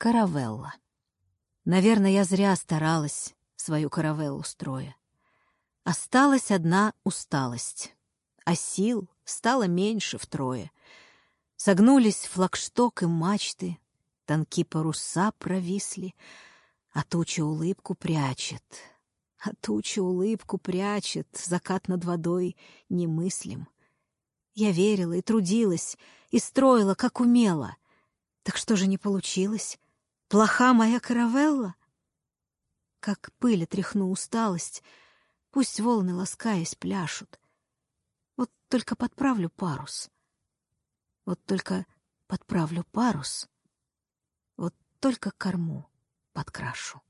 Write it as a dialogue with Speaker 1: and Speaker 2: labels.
Speaker 1: Каравелла. Наверное, я зря старалась свою каравеллу строя. Осталась одна усталость, а сил стало меньше втрое. Согнулись флагшток и мачты, тонкие паруса провисли, а туча улыбку прячет. А туча улыбку прячет, закат над водой немыслим. Я верила и трудилась, и строила, как умела. Так что же не получилось? Плоха моя каравелла? Как пыль отряхну усталость, пусть волны, ласкаясь, пляшут. Вот только подправлю парус. Вот только подправлю парус. Вот только корму подкрашу.